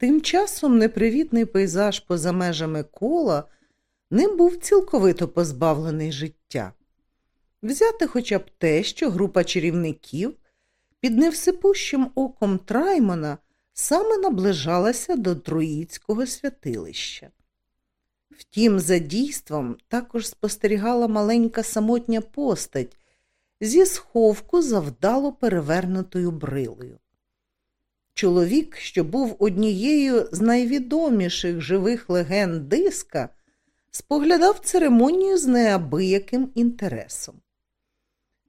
Тим часом непривітний пейзаж поза межами кола не був цілковито позбавлений життя. Взяти хоча б те, що група чарівників під невсипущим оком Траймана саме наближалася до Троїцького святилища. Втім, за дійством також спостерігала маленька самотня постать зі сховку завдало перевернутою брилою. Чоловік, що був однією з найвідоміших живих легенд диска, споглядав церемонію з неабияким інтересом.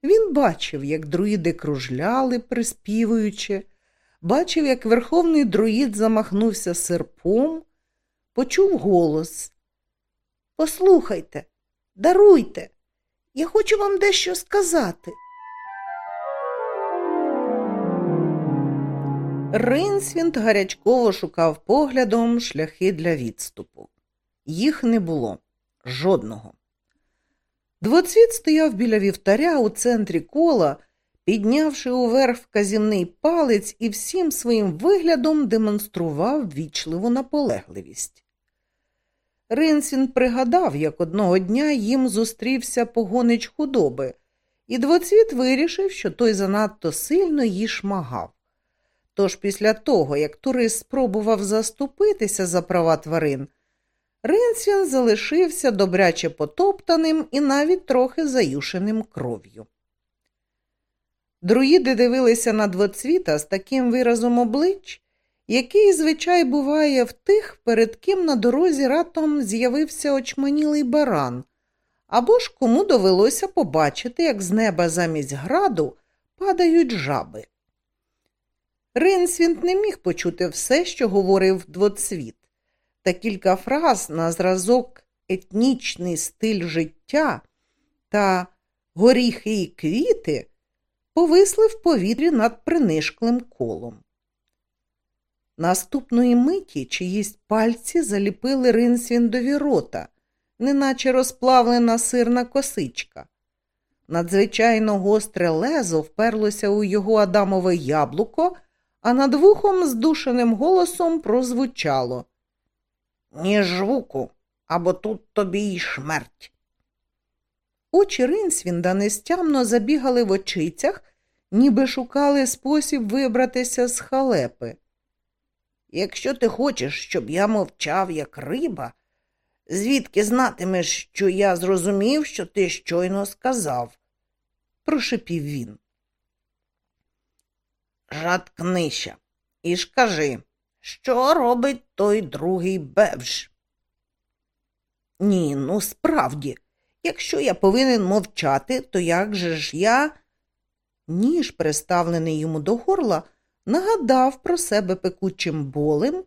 Він бачив, як друїди кружляли, приспівуючи, бачив, як верховний друїд замахнувся серпом, почув голос. Послухайте, даруйте, я хочу вам дещо сказати. Ринсвінт гарячково шукав поглядом шляхи для відступу. Їх не було жодного. Двоцвіт стояв біля вівтаря у центрі кола, піднявши уверх вказівний палець і всім своїм виглядом демонстрував вічливу наполегливість. Ринсін пригадав, як одного дня їм зустрівся погонич худоби, і двоцвіт вирішив, що той занадто сильно її шмагав. Тож після того, як турист спробував заступитися за права тварин, Ринсвін залишився добряче потоптаним і навіть трохи заюшеним кров'ю. Друїди дивилися на двоцвіта з таким виразом облич, який звичай буває в тих, перед ким на дорозі ратом з'явився очманілий баран, або ж кому довелося побачити, як з неба замість граду падають жаби. Ринсвінт не міг почути все, що говорив двоцвіт, та кілька фраз на зразок етнічний стиль життя та горіхи і квіти повисли в повітрі над принишклим колом. Наступної миті чиїсь пальці заліпили ринсвіндові рота, неначе розплавлена сирна косичка. Надзвичайно гостре лезо вперлося у його адамове яблуко, а над вухом здушеним голосом прозвучало Ні жвуку, або тут тобі й шмерть. Очі Ринсвінда нестямно забігали в очицях, ніби шукали спосіб вибратися з халепи. Якщо ти хочеш, щоб я мовчав, як риба, звідки знатимеш, що я зрозумів, що ти щойно сказав? прошепів він. Жаткнися і ж кажи, що робить той другий бевж? Ні, ну справді, якщо я повинен мовчати, то як же ж я? Ніж, приставлений йому до горла, нагадав про себе пекучим болем,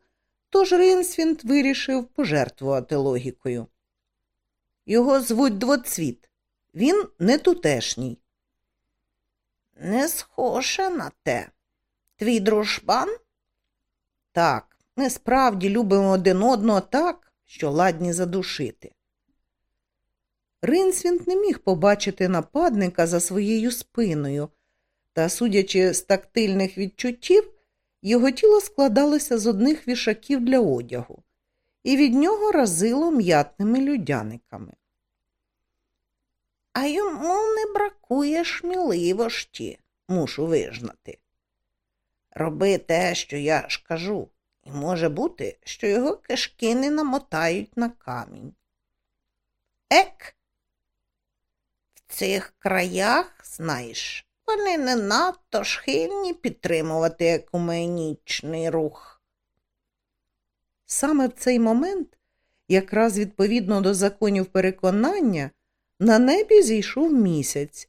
тож Ринсвінд вирішив пожертвувати логікою. Його звуть двоцвіт, він не тутешній. Не схоже на те. Твій дружбан? Так, ми справді любимо один одного так, що ладні задушити. Ринсвінт не міг побачити нападника за своєю спиною, та, судячи з тактильних відчуттів, його тіло складалося з одних вішаків для одягу, і від нього разило м'ятними людяниками. А йому не бракує шміливості, мушу вижнати. Роби те, що я ж кажу, і може бути, що його кишки не намотають на камінь. Ек, в цих краях, знаєш, вони не надто схильні підтримувати екуменічний рух. Саме в цей момент, якраз відповідно до законів переконання, на небі зійшов місяць,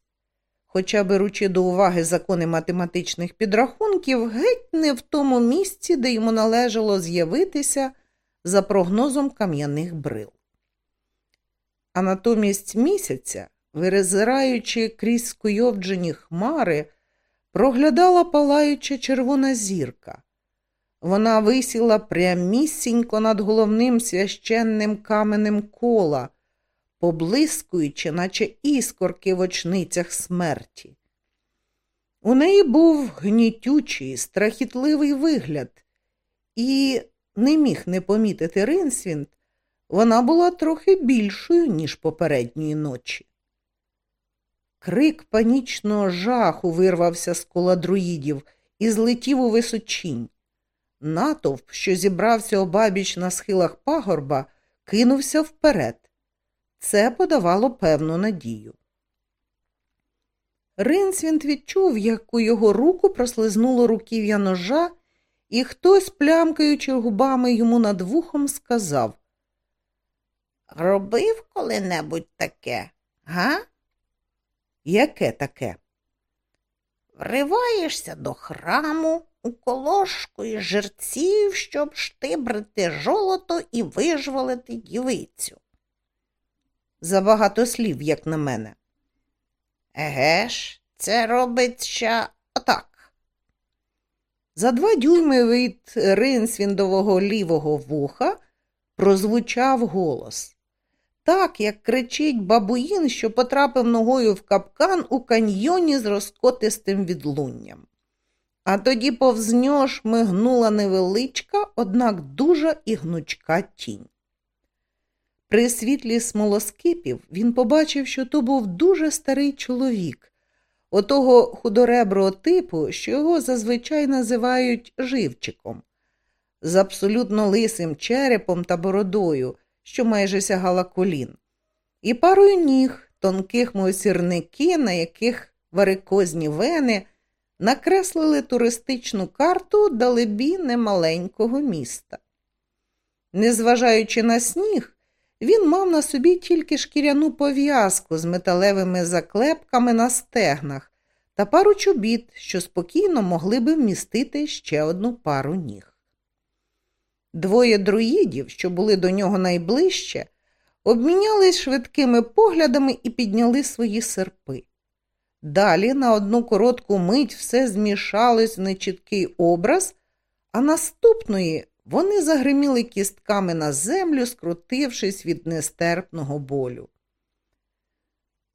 хоча, беручи до уваги закони математичних підрахунків, геть не в тому місці, де йому належало з'явитися за прогнозом кам'яних брил. А натомість місяця вирозираючи крізь скуйовджені хмари, проглядала палаюча червона зірка. Вона висіла прямісінько над головним священним каменем кола, поблискуючи, наче іскорки в очницях смерті. У неї був гнітючий, страхітливий вигляд, і не міг не помітити Ринсвінд, вона була трохи більшою, ніж попередньої ночі. Крик панічного жаху вирвався з кола друїдів і злетів у височінь. Натовп, що зібрався обабіч на схилах пагорба, кинувся вперед. Це подавало певну надію. Ринсвінт відчув, як у його руку прослизнуло руків'я ножа, і хтось, плямкаючи губами йому над вухом, сказав Робив коли-небудь таке, га? Яке таке? Вриваєшся до храму у колошку із жерців, щоб штибрити жолото і вижвалити дівицю. Забагато слів, як на мене. Еге ж, це робиться отак. За два дюйми від ринсвіндового лівого вуха прозвучав голос. Так, як кричить бабуїн, що потрапив ногою в капкан у каньйоні з розкотистим відлунням. А тоді повз нього шмигнула невеличка, однак дуже і гнучка тінь. При світлі смолоскипів він побачив, що то був дуже старий чоловік, отого худореброго типу, що його зазвичай називають живчиком, з абсолютно лисим черепом та бородою, що майже сягала колін, і парою ніг, тонких, мов сірники, на яких варикозні вени накреслили туристичну карту далебі немаленького міста. Незважаючи на сніг, він мав на собі тільки шкіряну пов'язку з металевими заклепками на стегнах та пару чобіт, що спокійно могли би вмістити ще одну пару ніг. Двоє друїдів, що були до нього найближче, обмінялись швидкими поглядами і підняли свої серпи. Далі на одну коротку мить все змішалось в нечіткий образ, а наступної вони загриміли кістками на землю, скрутившись від нестерпного болю.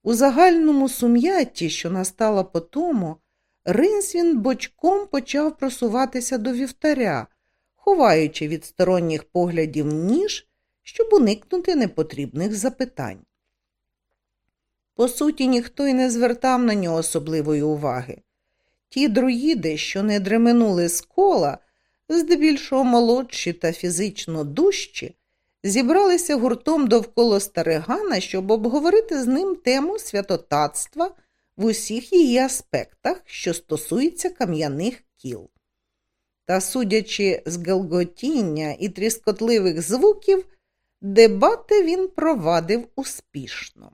У загальному сум'ятті, що настало по тому, Ринсвін бочком почав просуватися до вівтаря, ховаючи від сторонніх поглядів ніж, щоб уникнути непотрібних запитань. По суті, ніхто й не звертав на нього особливої уваги. Ті друїди, що не дременули з кола, здебільшого молодші та фізично дужчі, зібралися гуртом довкола старигана, щоб обговорити з ним тему святотатства в усіх її аспектах, що стосуються кам'яних кіл. Та, судячи з галготіння і тріскотливих звуків, дебати він провадив успішно.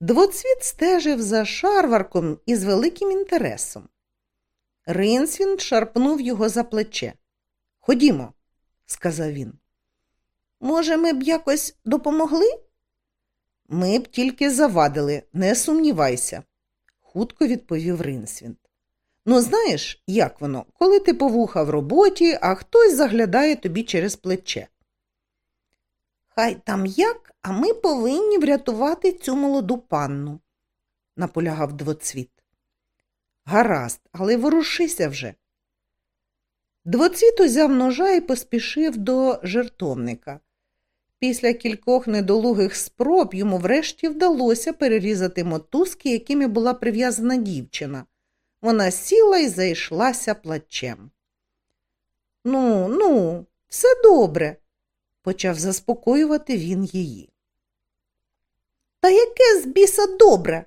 Двоцвіт стежив за шарварком із великим інтересом. Ринсвін шарпнув його за плече. Ходімо, сказав він. Може, ми б якось допомогли? Ми б тільки завадили, не сумнівайся, хутко відповів Ринсвін. Ну, знаєш, як воно, коли ти повуха в роботі, а хтось заглядає тобі через плече. Хай там як, а ми повинні врятувати цю молоду панну, наполягав двоцвіт. Гаразд, але ворушися вже. Двоцвіт узяв ножа і поспішив до жертовника. Після кількох недолугих спроб йому врешті вдалося перерізати мотузки, якими була прив'язана дівчина. Вона сіла і зайшлася плачем. Ну, ну, все добре, почав заспокоювати він її. Та яке з біса добре?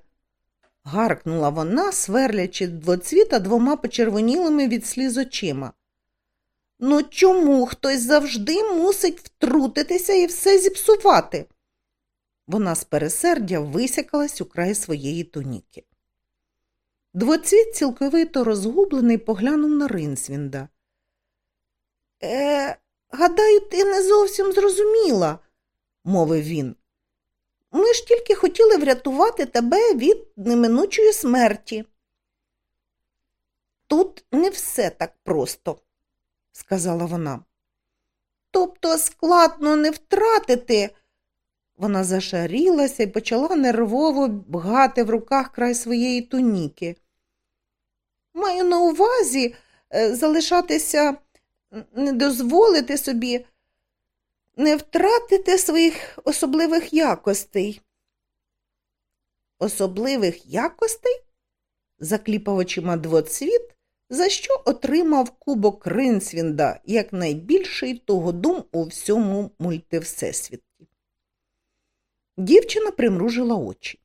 Гаркнула вона, сверлячи двоцвіта двома почервонілими від сліз очима. Ну чому хтось завжди мусить втрутитися і все зіпсувати? Вона з пересердя висякалась у край своєї туніки. Двоцвіт цілковито розгублений поглянув на Ринсвінда. Е, гадаю, ти не зовсім зрозуміла, мовив він. Ми ж тільки хотіли врятувати тебе від неминучої смерті. Тут не все так просто, сказала вона. Тобто складно не втратити. Вона зашарілася і почала нервово бгати в руках край своєї туніки. Маю на увазі е, залишатися не дозволите собі не втратити своїх особливих якостей. Особливих якостей? закліпав очима двоцвіт, за що отримав кубок Ринсвінда як найбільший тогодум у всьому мультивсесвіті. Дівчина примружила очі.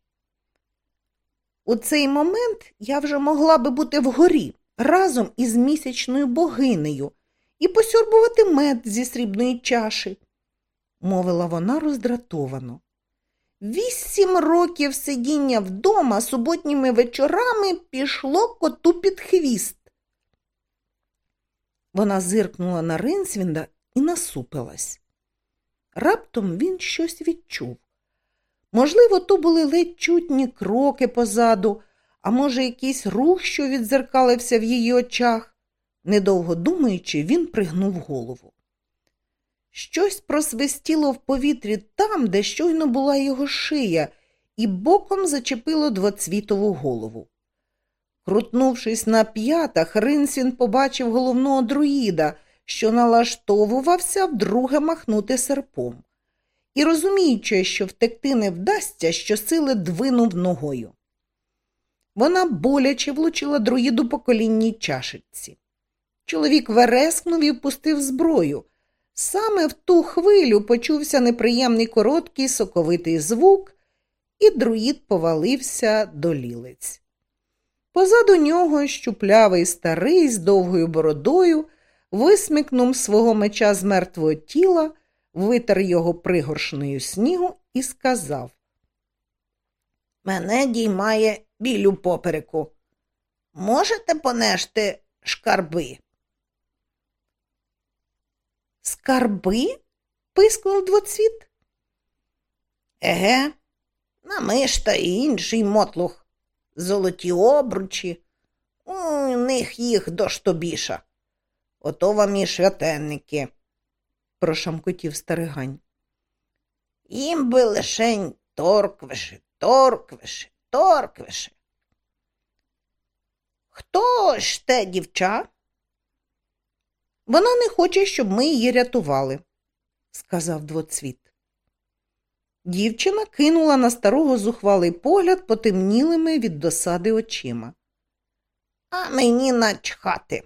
У цей момент я вже могла би бути вгорі разом із місячною богинею і посьорбувати мед зі срібної чаші, мовила вона роздратовано. Вісім років сидіння вдома суботніми вечорами пішло коту під хвіст. Вона зиркнула на Ринсвінда і насупилась. Раптом він щось відчув. Можливо, то були ледь чутні кроки позаду, а може, якийсь рух, що відзеркалився в її очах. Недовго думаючи, він пригнув голову. Щось просвистіло в повітрі там, де щойно була його шия, і боком зачепило двоцвітову голову. Крутнувшись на п'ятах, Ринсін побачив головного друїда, що налаштовувався вдруге махнути серпом. І, розуміючи, що втекти не вдасться, щосили двинув ногою. Вона боляче влучила друїду по колінній чашечці. Чоловік верескнув і впустив зброю. Саме в ту хвилю почувся неприємний короткий соковитий звук, і друїд повалився до лілиць. Позаду нього щуплявий старий з довгою бородою висмикнув свого меча з мертвого тіла, витер його пригоршнею снігу і сказав Мене діймає біль у попереку. Можете понести шкарби? Скарби? пискнув двоцвіт. Еге, намишта і інший мотлух, золоті обручі. У них їх доштобіша. Ото вам і святенники, прошамкотів старигань. Їм би лишень торквиши, торквиши, торквиши. Хто ж те дівча? Вона не хоче, щоб ми її рятували, сказав двоцвіт. Дівчина кинула на старого зухвалий погляд потемнілими від досади очима. А мені начхати,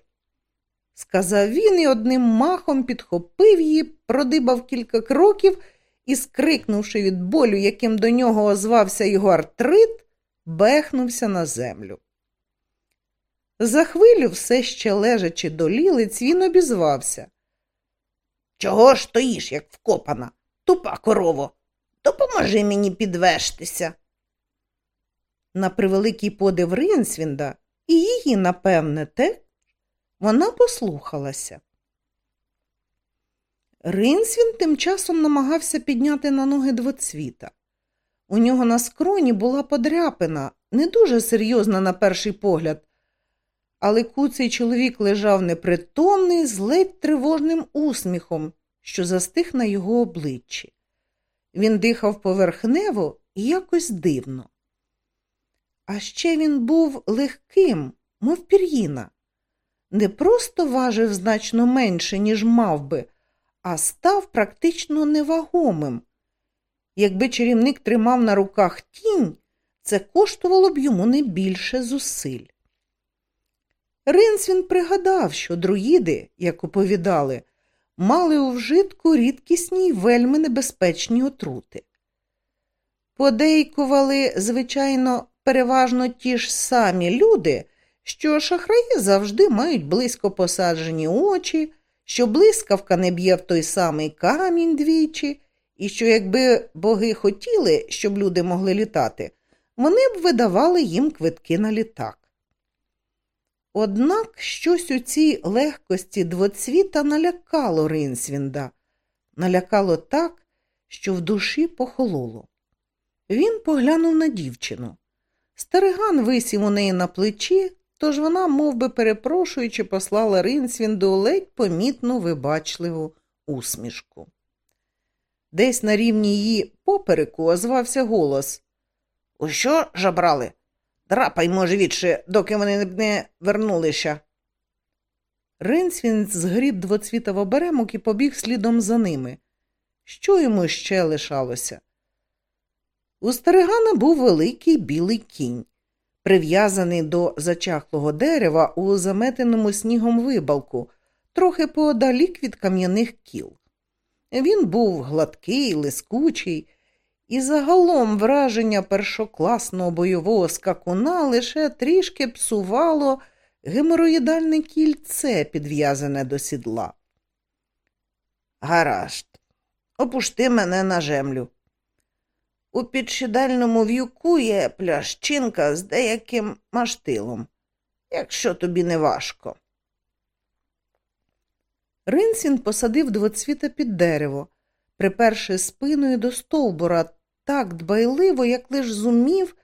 сказав він і одним махом підхопив її, продибав кілька кроків і, скрикнувши від болю, яким до нього озвався його артрит, бехнувся на землю. За хвилю, все ще лежачи до лілиць, він обізвався. Чого ж стоїш, як вкопана, тупа корово? Допоможи мені підвестися. На превеликий подив Ринсвінда і її, напевне, те, вона послухалася. Ринсвін тим часом намагався підняти на ноги двоцвіта. У нього на скроні була подряпина, не дуже серйозна на перший погляд, але куций чоловік лежав непритомний з ледь тривожним усміхом, що застиг на його обличчі. Він дихав поверхнево і якось дивно. А ще він був легким, мов пір'їна. Не просто важив значно менше, ніж мав би, а став практично невагомим. Якби чарівник тримав на руках тінь, це коштувало б йому не більше зусиль. Ринсвін пригадав, що друїди, як оповідали, мали у вжитку рідкісні й вельми небезпечні отрути. Подейкували, звичайно, переважно ті ж самі люди, що шахраї завжди мають близько посаджені очі, що блискавка не б'є в той самий камінь двічі, і що, якби боги хотіли, щоб люди могли літати, вони б видавали їм квитки на літак. Однак щось у цій легкості двоцвіта налякало Ринсвінда, налякало так, що в душі похололо. Він поглянув на дівчину. Стариган висів у неї на плечі, тож вона, мов би перепрошуючи, послала Ринсвінду ледь помітну вибачливу усмішку. Десь на рівні її попереку озвався голос У що жабрали? Драпай, може, відше, доки вони не вернулися. Ринсвін згріб двоцвітов оберемок і побіг слідом за ними. Що йому ще лишалося? У старигана був великий білий кінь, прив'язаний до зачахлого дерева у заметеному снігом вибалку, трохи поодалік від кам'яних кіл. Він був гладкий, лискучий, і загалом враження першокласного бойового скакуна лише трішки псувало гемороїдальне кільце, підв'язане до сідла. Гаразд, опусти мене на землю. У підшидальному в'юку є плящинка з деяким маштилом, якщо тобі не важко. Ринсін посадив двоцвіта під дерево, приперши спиною до стовбура так дбайливо, як лиш зумів,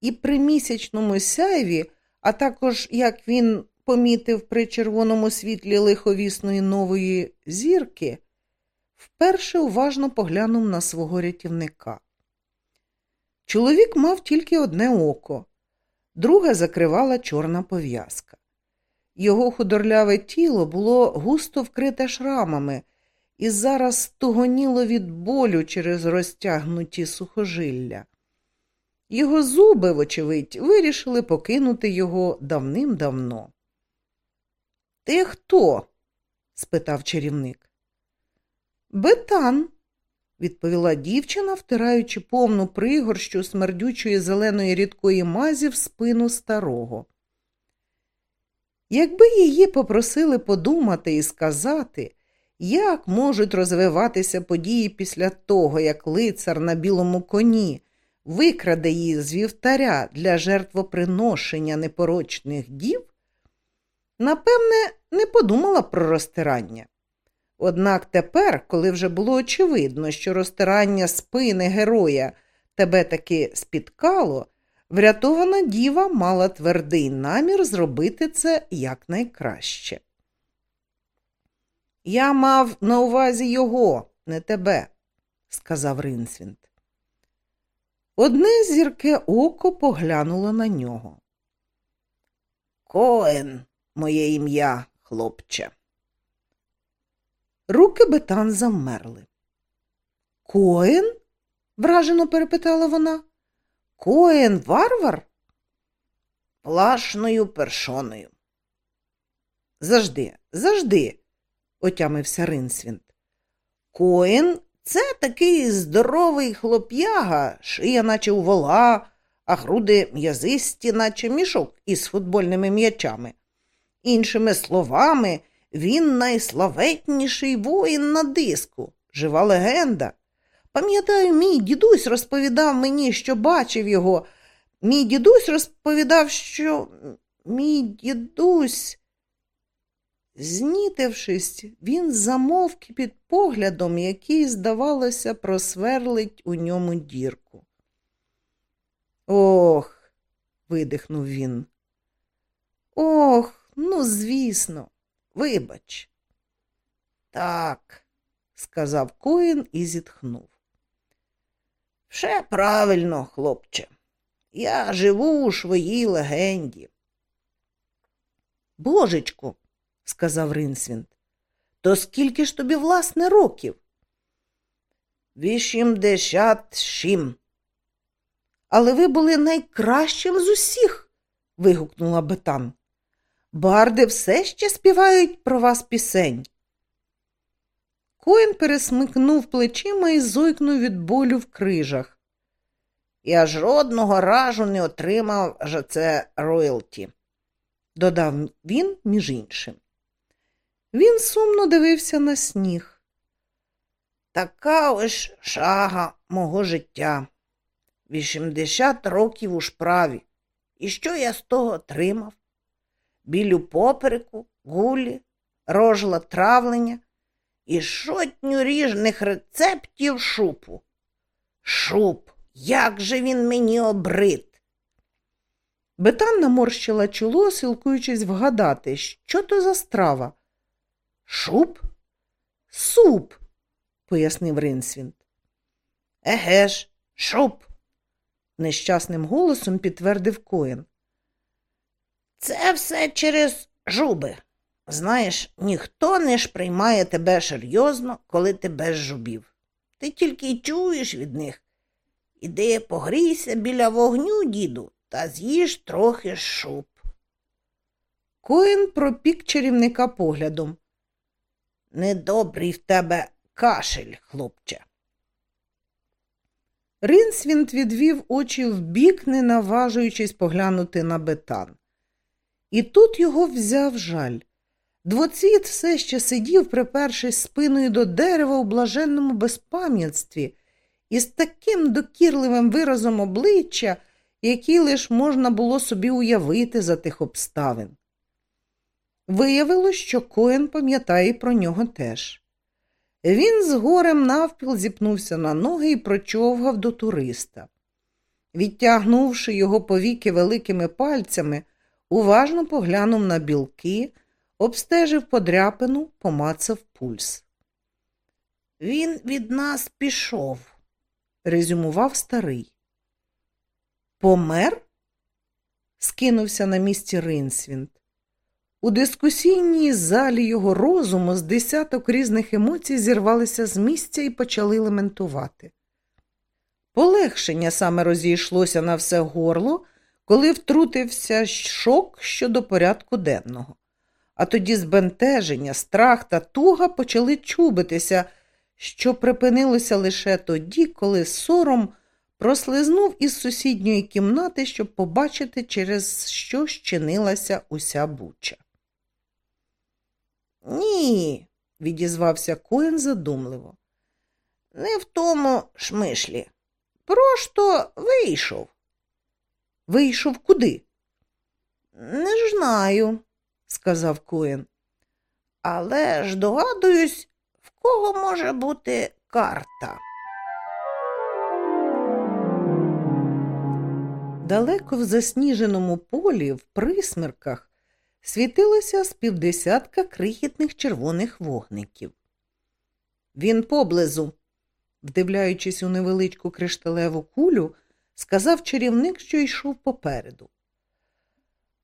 і при місячному сяйві, а також як він помітив при червоному світлі лиховісної нової зірки, вперше уважно поглянув на свого рятівника. Чоловік мав тільки одне око, друге закривала чорна пов'язка. Його худорляве тіло було густо вкрите шрамами і зараз стугоніло від болю через розтягнуті сухожилля. Його зуби, вочевидь, вирішили покинути його давним-давно. Ти хто? спитав чарівник. Бетан, відповіла дівчина, втираючи повну пригорщу смердючої зеленої рідкої мазі в спину старого. Якби її попросили подумати і сказати, як можуть розвиватися події після того, як лицар на білому коні викраде її з вівтаря для жертвоприношення непорочних дів, напевне, не подумала про розтирання. Однак тепер, коли вже було очевидно, що розтирання спини героя тебе таки спіткало, врятована діва мала твердий намір зробити це якнайкраще. Я мав на увазі його, не тебе, сказав Ринсвінт. Одне зірке око поглянуло на нього. Коен, моє ім'я, хлопче. Руки бетан замерли. Коен? вражено перепитала вона. Коен варвар? Плашною першоною. Завжди, завжди, отямився Ринсвінт. Коен це такий здоровий хлоп'яга, шия, наче у вола, а груди м'язисті, наче мішок із футбольними м'ячами. Іншими словами, він найславетніший воїн на диску, жива легенда. Пам'ятаю, мій дідусь розповідав мені, що бачив його. Мій дідусь розповідав, що мій дідусь. Знітившись, він замовк під поглядом, який, здавалося, просверлить у ньому дірку. Ох, видихнув він. Ох, ну, звісно, вибач. Так, сказав коїн і зітхнув. Все правильно, хлопче. Я живу у своїй легенді. Божечку, сказав Ринсвінт, то скільки ж тобі, власне, років? Вісімдесят сім. Але ви були найкращим з усіх. вигукнула Бетан. Барди все ще співають про вас пісень. Коін пересмикнув плечима і зойкнув від болю в крижах. Я жодного разу не отримав за це роялті, додав він між іншим. Він сумно дивився на сніг. Така ось шага мого життя. Вісімдесят років у шправі. І що я з того отримав? Білю попереку, гулі, рожла травлення і шотню ріжних рецептів шупу. Шуп, як же він мені обрид. Бетан наморщила чоло, силкуючись вгадати, що то за страва. Шуп? Суп, пояснив Ринсвінт. Еге ж, шуп, нещасним голосом підтвердив коін. Це все через жуби. Знаєш, ніхто не ж приймає тебе серйозно, коли ти без жубів. Ти тільки й чуєш від них. Іди погрійся біля вогню, діду, та з'їж трохи шуб. Коін пропік чарівника поглядом. Недобрий в тебе кашель, хлопче. Ринсвінт відвів очі вбік, не наважуючись поглянути на бетан. І тут його взяв жаль. Двоцвіт все ще сидів, припершись спиною до дерева у блаженному безпам'ятстві, і з таким докірливим виразом обличчя, який лиш можна було собі уявити за тих обставин. Виявилось, що Коен пам'ятає про нього теж. Він з горем навпіл зіпнувся на ноги і прочовгав до туриста. Відтягнувши його повіки великими пальцями, уважно поглянув на білки, обстежив подряпину, помацав пульс. Він від нас пішов, резюмував старий. Помер? скинувся на місці Ринсвінт. У дискусійній залі його розуму з десяток різних емоцій зірвалися з місця і почали лементувати. Полегшення саме розійшлося на все горло, коли втрутився шок щодо порядку денного. А тоді збентеження, страх та туга почали чубитися, що припинилося лише тоді, коли сором прослизнув із сусідньої кімнати, щоб побачити, через що щинилася уся буча. Ні, відізвався Коен задумливо. Не в тому шмишлі. Просто вийшов. Вийшов куди? Не знаю, сказав Коен. Але ж догадуюсь, в кого може бути карта. Далеко в засніженому полі, в присмерках, світилося з півдесятка крихітних червоних вогників. Він поблизу, вдивляючись у невеличку кришталеву кулю, сказав чарівник, що йшов попереду.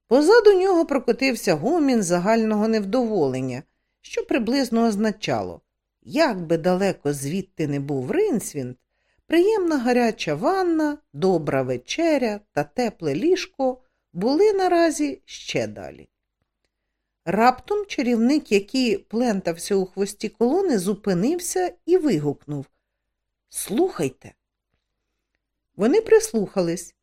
Позаду нього прокотився гомін загального невдоволення, що приблизно означало, як би далеко звідти не був Ринсвінт, приємна гаряча ванна, добра вечеря та тепле ліжко були наразі ще далі. Раптом чарівник, який плентався у хвості колони, зупинився і вигукнув Слухайте. Вони прислухались.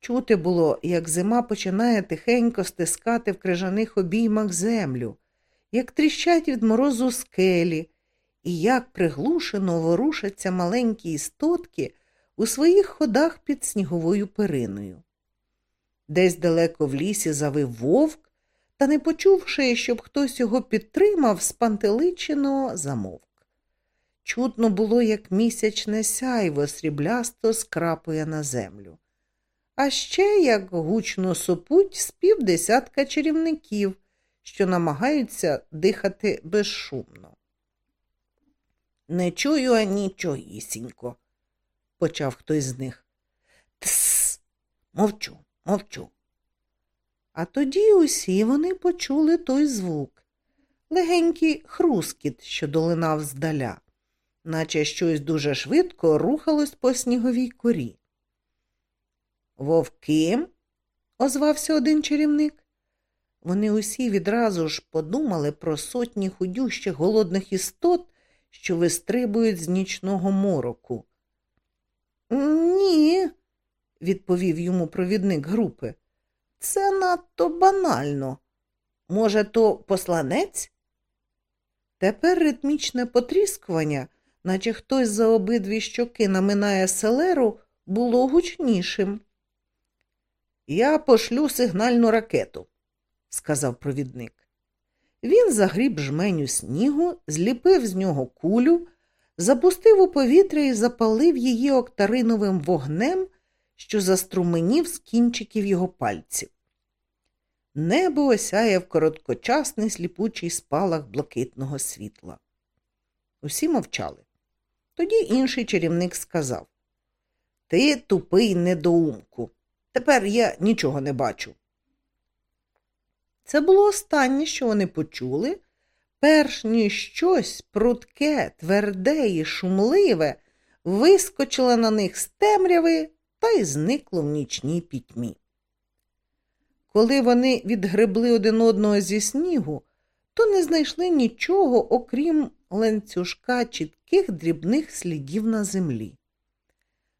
Чути було, як зима починає тихенько стискати в крижаних обіймах землю, як тріщать від морозу скелі, і як приглушено ворушаться маленькі істотки у своїх ходах під сніговою периною. Десь далеко в лісі завив вовк, та, не почувши, щоб хтось його підтримав, спантеличено замовк. Чутно було, як місячне сяйво сріблясто скрапує на землю. А ще як гучно сопуть з півдесятка чарівників, що намагаються дихати безшумно. Не чую анічогісінько, почав хтось з них. Тсс, мовчу, мовчу. А тоді усі вони почули той звук, легенький хрускіт, що долинав здаля, наче щось дуже швидко рухалось по сніговій корі. Вовки, озвався один чарівник. Вони усі відразу ж подумали про сотні худющих голодних істот, що вистрибують з нічного мороку. Ні, відповів йому провідник групи. Це надто банально. Може, то посланець? Тепер ритмічне потріскування, наче хтось за обидві щоки наминає селеру, було гучнішим. Я пошлю сигнальну ракету, сказав провідник. Він загріб жменю снігу, зліпив з нього кулю, запустив у повітря і запалив її октариновим вогнем, що заструменів з кінчиків його пальців. Небо осяяв короткочасний сліпучий спалах блакитного світла. Усі мовчали. Тоді інший чарівник сказав Ти тупий недоумку. Тепер я нічого не бачу. Це було останнє, що вони почули, перш ніж щось прудке, тверде і шумливе вискочило на них з темряви та й зникло в нічній пітьмі. Коли вони відгребли один одного зі снігу, то не знайшли нічого, окрім ланцюжка чітких дрібних слідів на землі.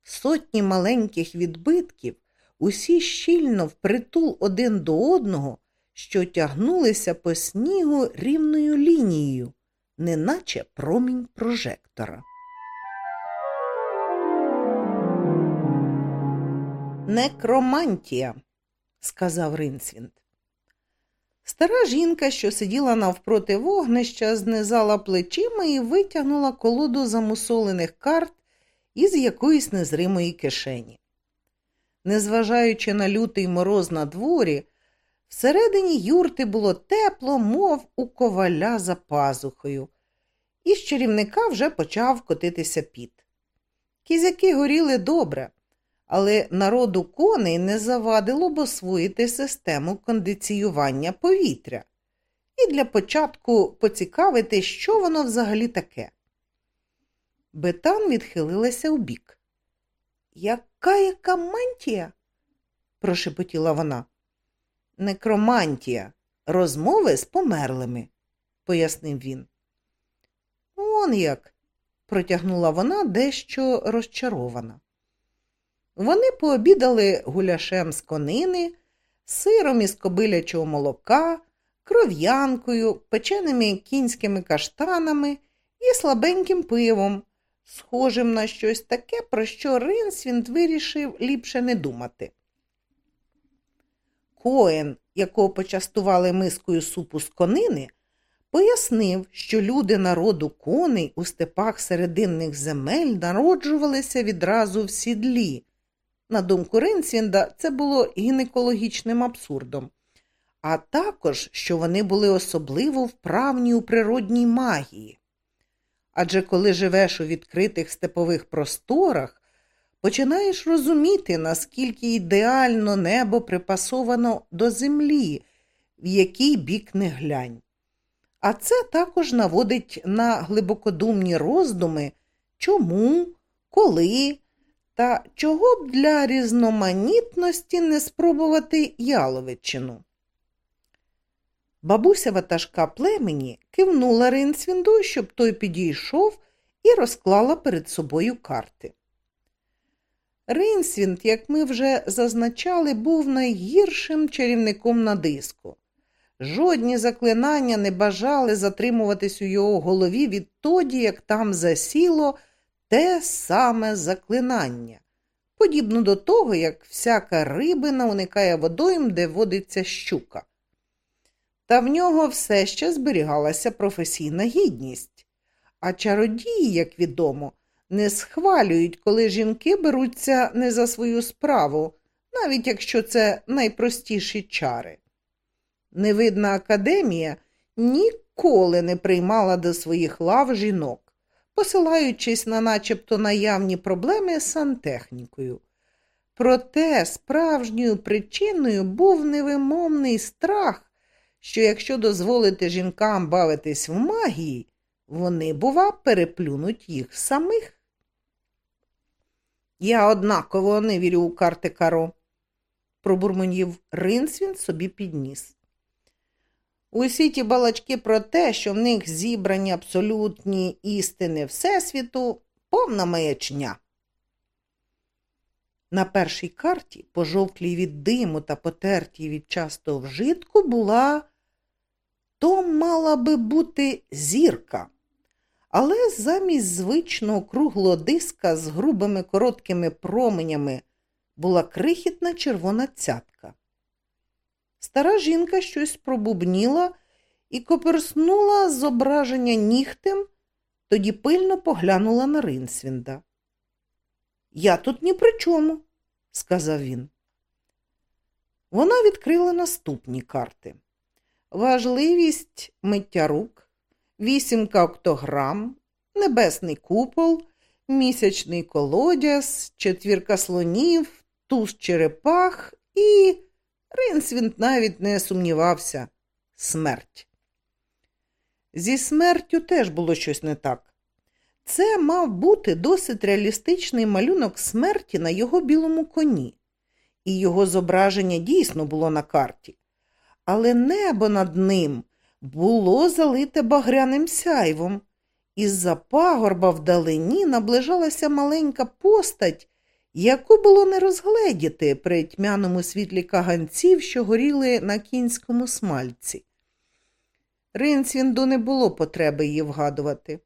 Сотні маленьких відбитків, усі щільно впритул один до одного, що тягнулися по снігу рівною лінією, неначе промінь прожектора. Некромантія, сказав Ринсвінд. Стара жінка, що сиділа навпроти вогнища, знизала плечима і витягнула колоду замусолених карт із якоїсь незримої кишені. Незважаючи на лютий мороз на дворі, всередині юрти було тепло, мов у коваля за пазухою, і з чарівника вже почав котитися піт. Кізяки горіли добре але народу коней не завадило б освоїти систему кондиціювання повітря і для початку поцікавити, що воно взагалі таке. Бетан відхилилася у бік. Яка яка мантія? прошепотіла вона. Некромантія, розмови з померлими, пояснив він. Он як, протягнула вона дещо розчарована. Вони пообідали гуляшем з конини, сиром із кобилячого молока, кров'янкою, печеними кінськими каштанами і слабеньким пивом, схожим на щось таке, про що Ринсвінт вирішив ліпше не думати. Коен, якого почастували мискою супу з конини, пояснив, що люди народу коней у степах серединних земель народжувалися відразу в сідлі. На думку Ринсвінда, це було гінекологічним абсурдом, а також, що вони були особливо вправні у природній магії. Адже коли живеш у відкритих степових просторах, починаєш розуміти, наскільки ідеально небо припасовано до землі, в який бік не глянь. А це також наводить на глибокодумні роздуми, чому, коли та чого б для різноманітності не спробувати яловичину? Бабуся ватажка племені кивнула Ринсвінду, щоб той підійшов і розклала перед собою карти. Ринсвінд, як ми вже зазначали, був найгіршим чарівником на диску. Жодні заклинання не бажали затримуватись у його голові відтоді, як там засіло те саме заклинання, подібно до того, як всяка рибина уникає водойм, де водиться щука. Та в нього все ще зберігалася професійна гідність, а чародії, як відомо, не схвалюють, коли жінки беруться не за свою справу, навіть якщо це найпростіші чари. Невидна академія ніколи не приймала до своїх лав жінок посилаючись на начебто наявні проблеми з сантехнікою. Проте справжньою причиною був невимовний страх, що якщо дозволити жінкам бавитись в магії, вони, бува, переплюнуть їх самих. Я однаково не вірю у карти Каро, пробурмонів Ринсвін собі підніс. Усі ті балачки про те, що в них зібрані абсолютні істини Всесвіту, повна маячня. На першій карті, пожовклій від диму та потертій від частого вжитку, була то мала би бути зірка. Але замість звичного круглого диска з грубими короткими променями була крихітна червона цятка. Стара жінка щось пробубніла і коперснула зображення нігтем, тоді пильно поглянула на Ринсвінда. Я тут ні при чому, сказав він. Вона відкрила наступні карти. Важливість миття рук, вісімка октограм, небесний купол, місячний колодязь, четвірка слонів, туз черепах і Ринсвінд навіть не сумнівався смерть. Зі смертю теж було щось не так. Це мав бути досить реалістичний малюнок смерті на його білому коні, і його зображення дійсно було на карті. Але небо над ним було залите багряним сяйвом. Із-за пагорба вдалині наближалася маленька постать, яку було не розгледіти при тьмяному світлі каганців, що горіли на кінському смальці. Ринцвінду не було потреби її вгадувати,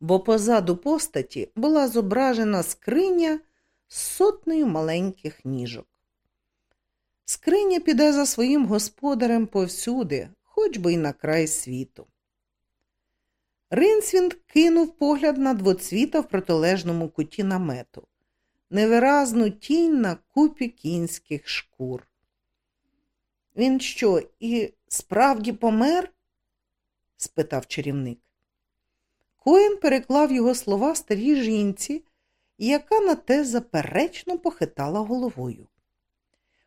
бо позаду постаті була зображена скриня з сотнею маленьких ніжок. Скриня піде за своїм господарем повсюди, хоч би й на край світу. Ринсвінд кинув погляд на двоцвіта в протилежному куті намету, невиразну тінь на купі кінських шкур. Він що, і справді помер? спитав чарівник. Коен переклав його слова старій жінці, яка на те заперечно похитала головою.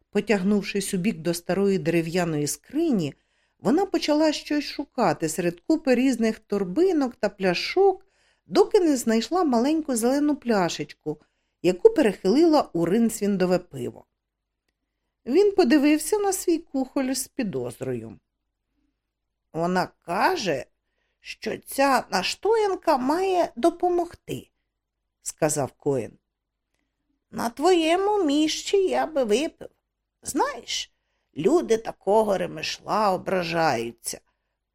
Потягнувшись у бік до старої дерев'яної скрині, вона почала щось шукати серед купи різних торбинок та пляшок, доки не знайшла маленьку зелену пляшечку, яку перехилила у ринсвіндове пиво. Він подивився на свій кухоль з підозрою. Вона каже, що ця наштоянка має допомогти, сказав Коен. На твоєму міщі я би випив. Знаєш, люди такого ремешла ображаються,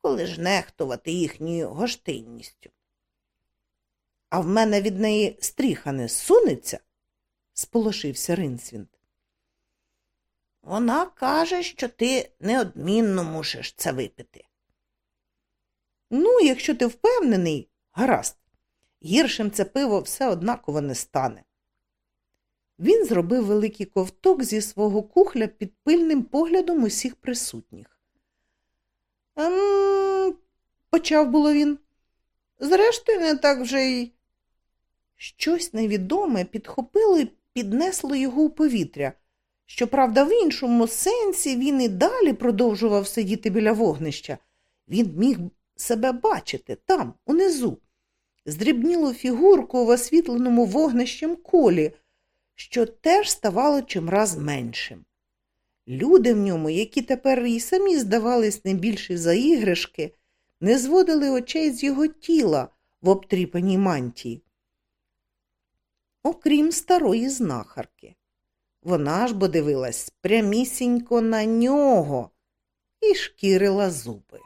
коли ж нехтувати їхньою гоштинністю. А в мене від неї стріха не сунеться, сполошився Ринсвінд. Вона каже, що ти неодмінно мусиш це випити. Ну, якщо ти впевнений, гаразд, гіршим це пиво все однаково не стане. Він зробив великий ковток зі свого кухля під пильним поглядом усіх присутніх. Ем, почав було він. Зрештою, не так вже й. Щось невідоме підхопило і піднесло його у повітря. Щоправда, в іншому сенсі він і далі продовжував сидіти біля вогнища. Він міг себе бачити там, унизу, здрібнілу фігурку в освітленому вогнищем колі, що теж ставало чимраз меншим. Люди в ньому, які тепер і самі здавались не більше за іграшки, не зводили очей з його тіла в обтріпаній мантії. Окрім старої знахарки. Вона ж бо дивилась прямісінько на нього і шкірила зуби.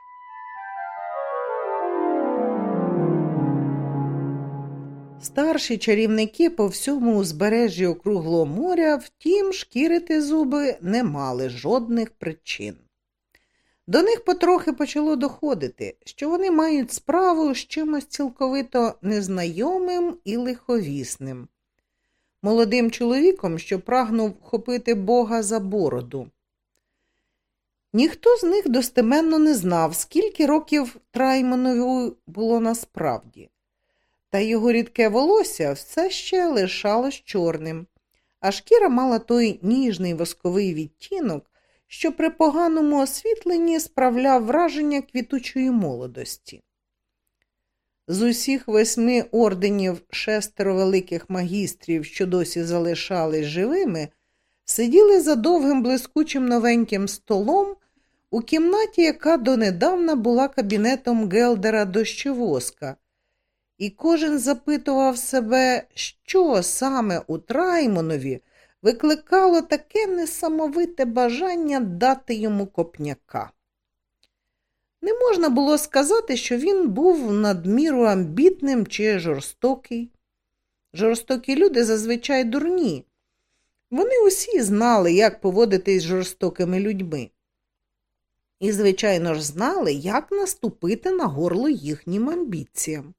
Старші чарівники по всьому узбережжі округлого моря, втім, шкірити зуби не мали жодних причин. До них потрохи почало доходити, що вони мають справу з чимось цілковито незнайомим і лиховісним, молодим чоловіком, що прагнув хопити Бога за бороду. Ніхто з них достеменно не знав, скільки років Траймонові було насправді та його рідке волосся все ще лишалось чорним, а шкіра мала той ніжний восковий відтінок, що при поганому освітленні справляв враження квітучої молодості. З усіх восьми орденів шестеро великих магістрів, що досі залишались живими, сиділи за довгим блискучим новеньким столом у кімнаті, яка донедавна була кабінетом Гелдера дощовоска і кожен запитував себе, що саме у Траймонові викликало таке несамовите бажання дати йому копняка. Не можна було сказати, що він був надміру амбітним чи жорстокий. Жорстокі люди зазвичай дурні. Вони усі знали, як поводитись з жорстокими людьми. І, звичайно ж, знали, як наступити на горло їхнім амбіціям.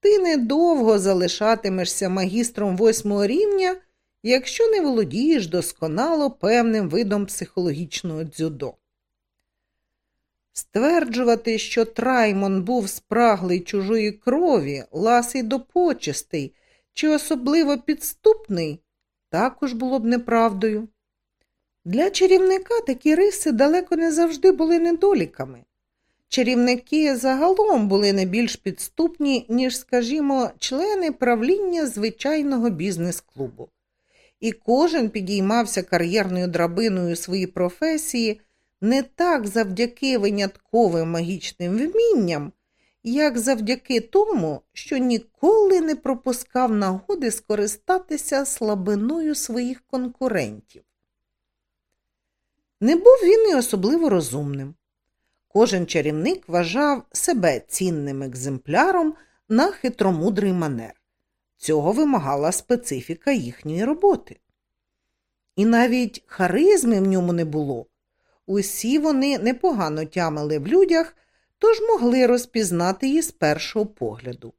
Ти недовго залишатимешся магістром восьмого рівня, якщо не володієш досконало певним видом психологічного дзюдо. Стверджувати, що Траймон був спраглий чужої крові, ласий до почестей чи особливо підступний, також було б неправдою. Для чарівника такі риси далеко не завжди були недоліками. Чарівники загалом були не більш підступні, ніж, скажімо, члени правління звичайного бізнес-клубу. І кожен підіймався кар'єрною драбиною своїй професії не так завдяки винятковим магічним вмінням, як завдяки тому, що ніколи не пропускав нагоди скористатися слабиною своїх конкурентів. Не був він і особливо розумним. Кожен чарівник вважав себе цінним екземпляром на хитромудрий манер. Цього вимагала специфіка їхньої роботи. І навіть харизми в ньому не було. Усі вони непогано тямили в людях, тож могли розпізнати її з першого погляду.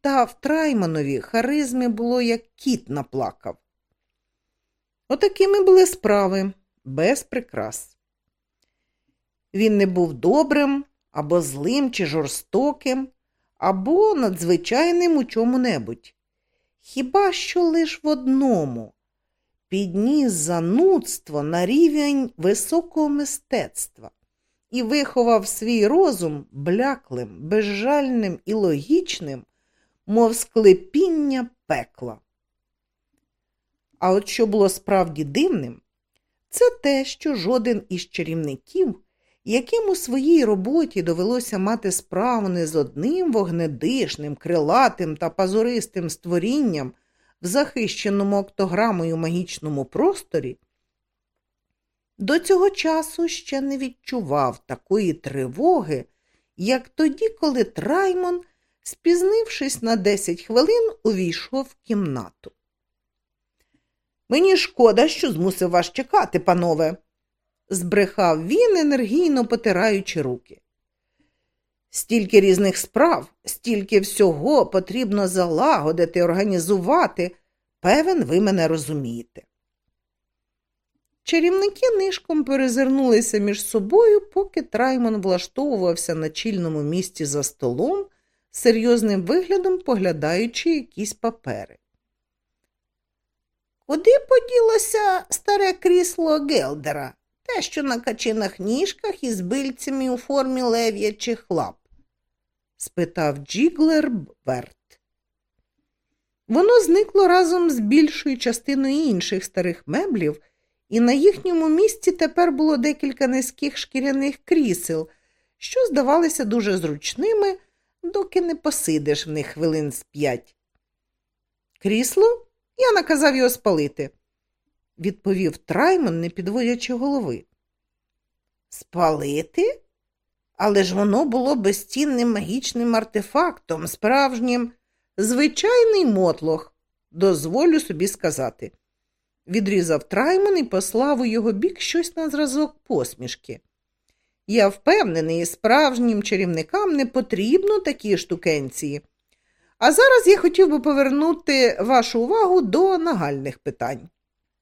Та в Трайманові харизми було, як кіт наплакав. Отакими були справи без прикрас. Він не був добрим або злим чи жорстоким, або надзвичайним у чому-небудь. Хіба що лиш в одному підніс занудство на рівень високого мистецтва і виховав свій розум бляклим, безжальним і логічним, мов склепіння пекла. А от що було справді дивним, це те, що жоден із чарівників, яким у своїй роботі довелося мати справу не з одним вогнедишним, крилатим та пазуристим створінням в захищеному октограмою магічному просторі, до цього часу ще не відчував такої тривоги, як тоді, коли Траймон, спізнившись на 10 хвилин, увійшов в кімнату. Мені шкода, що змусив вас чекати, панове, збрехав він, енергійно потираючи руки. Стільки різних справ, стільки всього потрібно залагодити, організувати. Певен, ви мене розумієте. Чарівники нишком перезирнулися між собою, поки Траймон влаштовувався на чільному місці за столом, серйозним виглядом поглядаючи якісь папери. Куди поділося старе крісло Гелдера, те, що на качинах ніжках із бильцями у формі лев'ячих лап? Спитав Джіглер Берт. Воно зникло разом з більшою частиною інших старих меблів, і на їхньому місці тепер було декілька низьких шкіряних крісел, що здавалися дуже зручними, доки не посидиш в них хвилин з п'ять. Крісло? Я наказав його спалити, відповів Траймон, не підводячи голови. Спалити? Але ж воно було безцінним магічним артефактом, справжнім, звичайний мотлох, дозволю собі сказати. Відрізав Траймон і послав у його бік щось на зразок посмішки. Я впевнений, справжнім чарівникам не потрібно такі штукенції. А зараз я хотів би повернути вашу увагу до нагальних питань.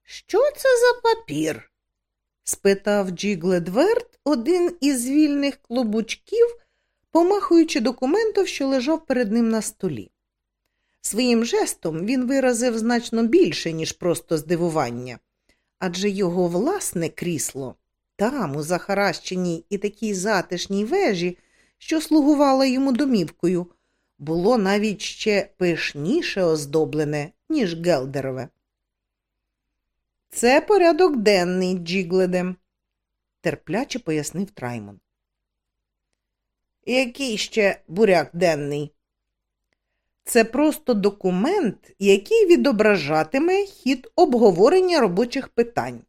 Що це за папір? Спитав Джігледверт, один із вільних клубучків, помахуючи документом, що лежав перед ним на столі. Своїм жестом він виразив значно більше, ніж просто здивування, адже його власне крісло там, у захаращеній і такій затишній вежі, що слугувала йому домівкою, було навіть ще пишніше оздоблене, ніж Гелдерове. Це порядок денний, Джігледе, терпляче пояснив Траймон. Який ще буряк денний? Це просто документ, який відображатиме хід обговорення робочих питань.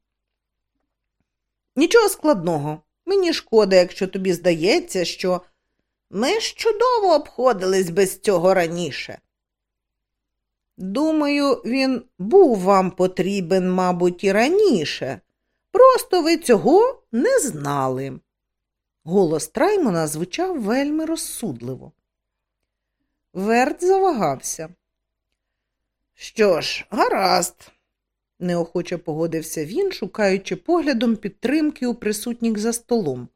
Нічого складного. Мені шкода, якщо тобі здається, що ми ж чудово обходились без цього раніше. Думаю, він був вам потрібен, мабуть, і раніше. Просто ви цього не знали. Голос Траймона звучав вельми розсудливо. Верт завагався. Що ж, гаразд, неохоче погодився він, шукаючи поглядом підтримки у присутніх за столом.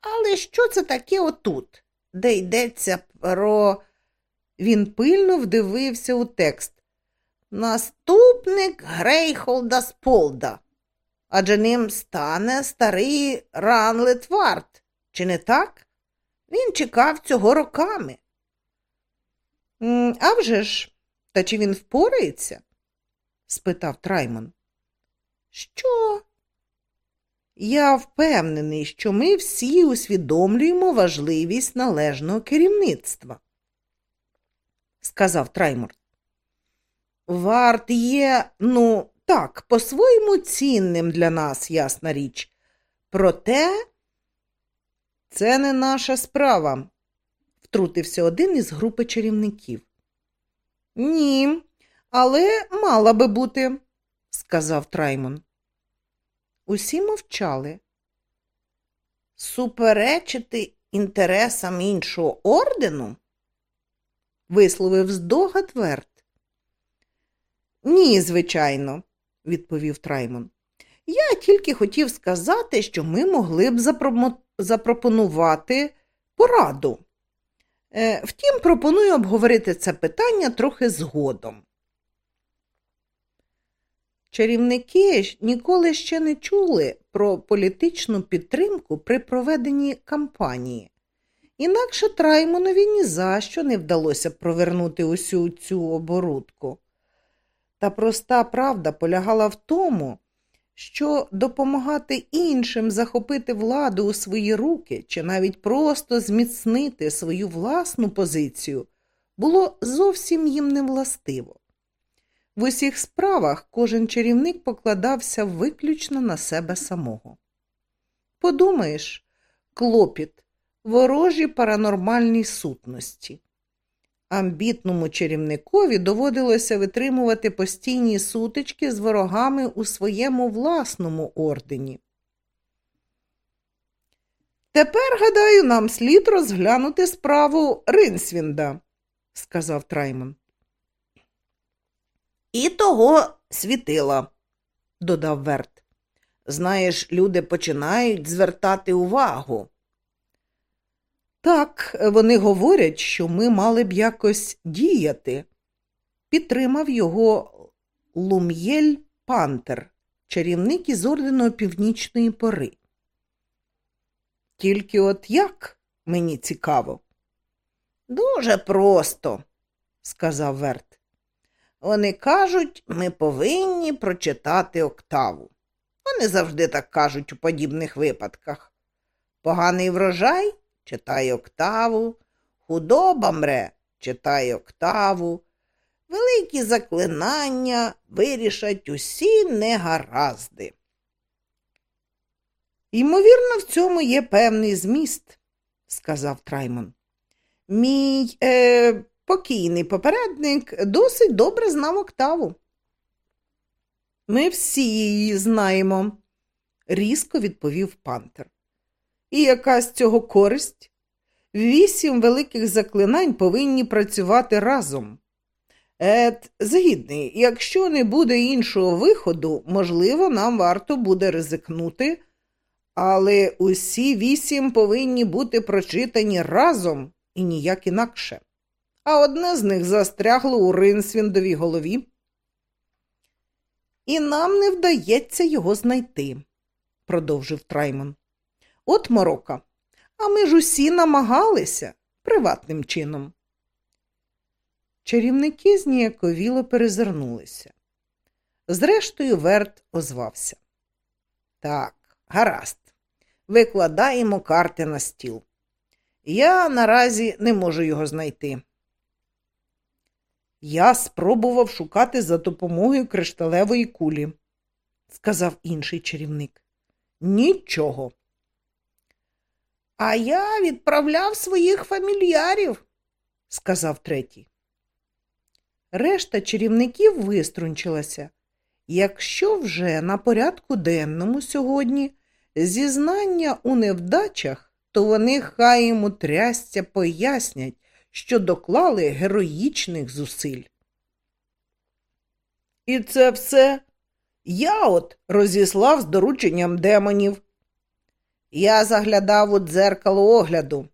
Але що це таке отут, де йдеться про. Він пильно вдивився у текст. Наступник Грейхолда Сполда. Адже ним стане старий Ранлетвард, чи не так? Він чекав цього роками. А вже ж, та чи він впорається? спитав Траймон. Що? Я впевнений, що ми всі усвідомлюємо важливість належного керівництва, сказав Траймор. Варт є, ну, так, по-своєму цінним для нас, ясна річ. Проте це не наша справа, втрутився один із групи чарівників. Ні, але мала би бути, сказав Траймон. Усі мовчали. Суперечити інтересам іншого ордену? Висловив здогад Верт. Ні, звичайно, відповів Траймон. Я тільки хотів сказати, що ми могли б запропонувати пораду. Е, втім, пропоную обговорити це питання трохи згодом. Чарівники ніколи ще не чули про політичну підтримку при проведенні кампанії. Інакше Траймонові ні за що не вдалося провернути усю цю оборудку. Та проста правда полягала в тому, що допомагати іншим захопити владу у свої руки чи навіть просто зміцнити свою власну позицію було зовсім їм не властиво. В усіх справах кожен чарівник покладався виключно на себе самого. Подумаєш, клопіт, ворожі паранормальні сутності. Амбітному чарівникові доводилося витримувати постійні сутички з ворогами у своєму власному ордені. Тепер, гадаю, нам слід розглянути справу Ринсвінда, сказав Траймон. І того світила, додав Верт. Знаєш, люди починають звертати увагу. Так, вони говорять, що ми мали б якось діяти. Підтримав його Лум'єль Пантер, чарівник із ордену Північної Пори. Тільки от як мені цікаво? Дуже просто, сказав Верт. Вони кажуть, ми повинні прочитати октаву. Вони завжди так кажуть у подібних випадках. Поганий врожай читай октаву, худоба мре, читай октаву, великі заклинання вирішать усі негаразди. Ймовірно, в цьому є певний зміст, сказав Траймон. Мій е, покійний попередник досить добре знав октаву. Ми всі її знаємо, різко відповів Пантер. І яка з цього користь? Вісім великих заклинань повинні працювати разом. Ет, згідний, якщо не буде іншого виходу, можливо, нам варто буде ризикнути, але усі вісім повинні бути прочитані разом і ніяк інакше. А одне з них застрягло у Ринсвіндовій голові. І нам не вдається його знайти, продовжив Траймон. От морока. А ми ж усі намагалися приватним чином. Чарівники зніяковіло перезирнулися. Зрештою, Верт озвався. Так, гаразд, викладаємо карти на стіл. Я наразі не можу його знайти. Я спробував шукати за допомогою кришталевої кулі, сказав інший чарівник. Нічого. А я відправляв своїх фамільярів, сказав третій. Решта чарівників виструнчилася. Якщо вже на порядку денному сьогодні зізнання у невдачах, то вони хай йому трясця пояснять, що доклали героїчних зусиль. І це все я от розіслав з дорученням демонів, я заглядав у дзеркало огляду.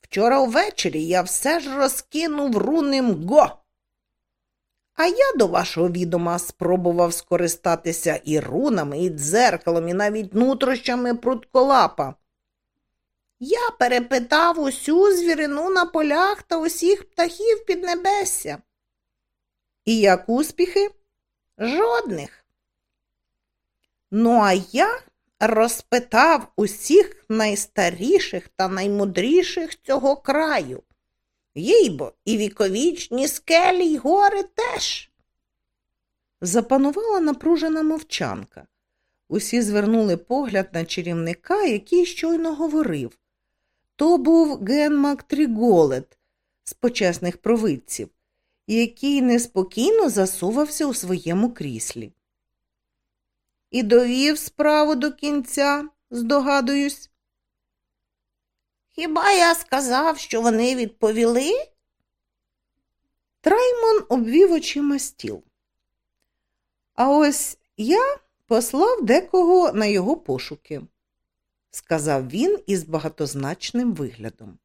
Вчора ввечері я все ж розкинув руним го. А я до вашого відома спробував скористатися і рунами, і дзеркалом, і навіть нутрощами прутколапа. Я перепитав усю звірину на полях та усіх птахів піднебесся. І як успіхи? Жодних. Ну, а я розпитав усіх найстаріших та наймудріших цього краю. Їй-бо і віковічні скелі й гори теж. Запанувала напружена мовчанка. Усі звернули погляд на чарівника, який щойно говорив. То був Генмак Тріголет з почесних провидців, який неспокійно засувався у своєму кріслі. І довів справу до кінця, здогадуюсь. Хіба я сказав, що вони відповіли? Траймон обвів очима стіл. А ось я послав декого на його пошуки, сказав він із багатозначним виглядом.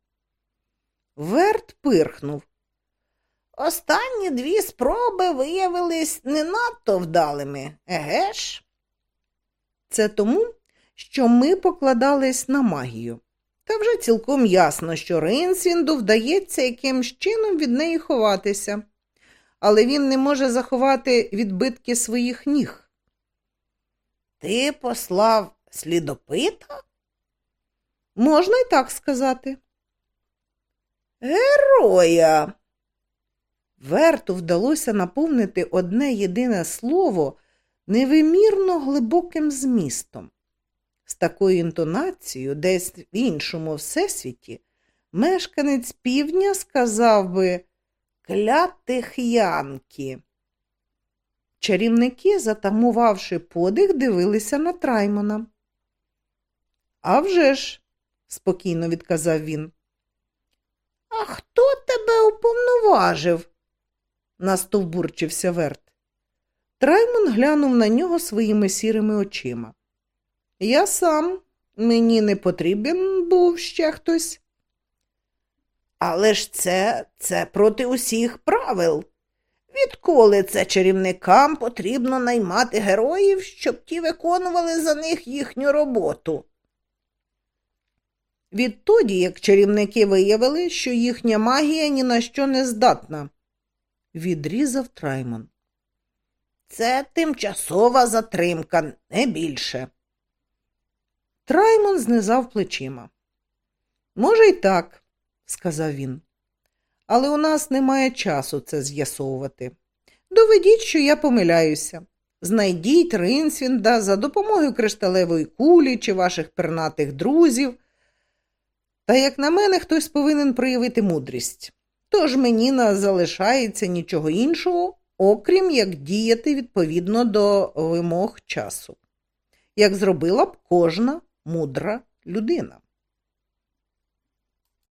Верт пирхнув. Останні дві спроби виявились не надто вдалими, еге ж? Це тому, що ми покладались на магію. Та вже цілком ясно, що Ринсвінду вдається якимсь чином від неї ховатися, але він не може заховати відбитки своїх ніг. Ти послав слідопита? Можна й так сказати. Героя. Верту вдалося наповнити одне єдине слово невимірно глибоким змістом. З такою інтонацією, десь в іншому всесвіті, мешканець півдня сказав би клятих янки. Чарівники, затамувавши подих, дивилися на Траймона. «А вже ж», – спокійно відказав він. А хто тебе уповноважив? настовбурчився Верт. Траймон глянув на нього своїми сірими очима. Я сам, мені не потрібен був ще хтось. Але ж це, це проти усіх правил. Відколи це чарівникам потрібно наймати героїв, щоб ті виконували за них їхню роботу? Відтоді, як чарівники виявили, що їхня магія ні на що не здатна, відрізав Траймон. Це тимчасова затримка, не більше. Траймон знизав плечима. Може, й так, сказав він. Але у нас немає часу це з'ясовувати. Доведіть, що я помиляюся. Знайдіть Ринсвінда за допомогою кришталевої кулі чи ваших пернатих друзів. Та, як на мене, хтось повинен проявити мудрість. Тож мені не залишається нічого іншого, окрім як діяти відповідно до вимог часу, як зробила б кожна мудра людина.